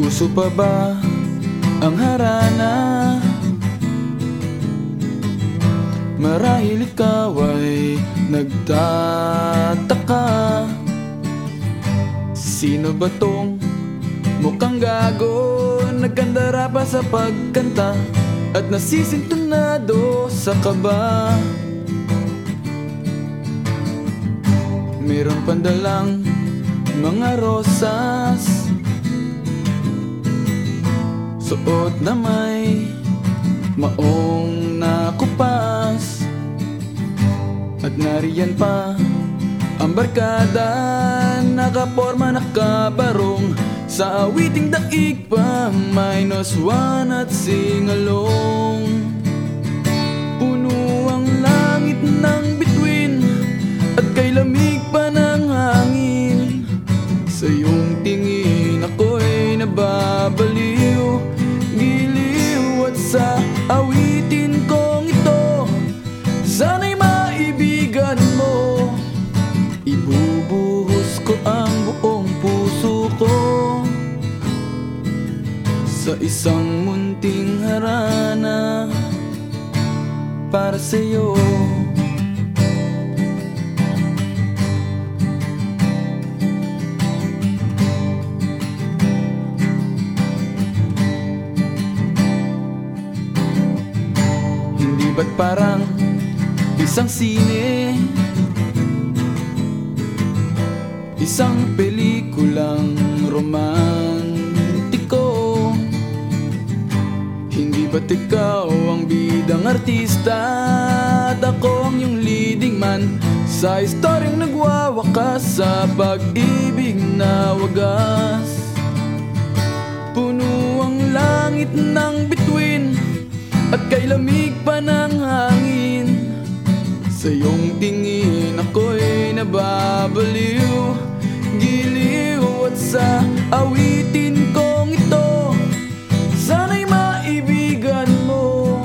Puso pa ba ang harana? Marahil ikaw ay nagtataka. Sino ba tong mukhang gago Nagkandara pa sa pagkanta At nasisintunado sa kaba? Meron pandalang mga rosas Suot na may maong nakupas. At nariyan pa ang barkada Nakaporma nakabarong. Sa awiting daig pa Minus one at singalong awitin kong ito. Sana'y maibigan mo. Ibubuhos ko ang buong puso ko. Sa isang munting harana Para sa'yo Hindi ba't parang isang sine. Isang pelikulang romantiko. Hindi ba't ikaw ang bidang artista? At ako ang iyong leading man. Sa istoryang nagwawakas sa pag-ibig na wagas. Puno ang langit ng bituin. At kay lamig pa ng Sa iyong tingin ako'y nababaliw. Giliw at sa awitin kong ito Sana'y maibigan mo.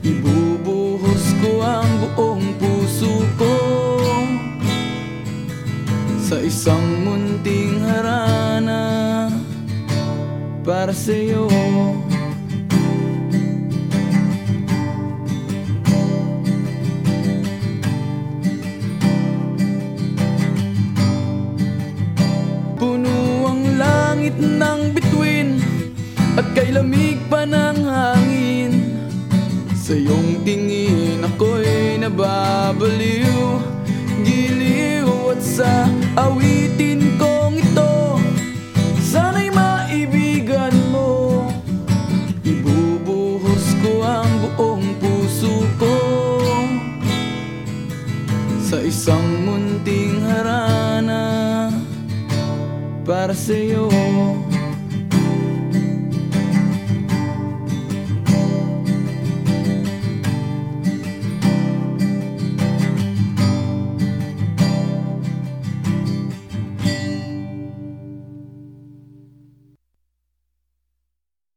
Ibubuhos ko ang buong puso ko. Sa isang munting harana Para sa'yo. Puno langit ng bituin At kay lamig pa ng hangin. Sa iyong tingin ako'y nababaliw Giliw at sa awitin kong ito Sana'y maibigan mo. Ibubuhos ko ang buong puso ko Sa isang munting harana para sa'yo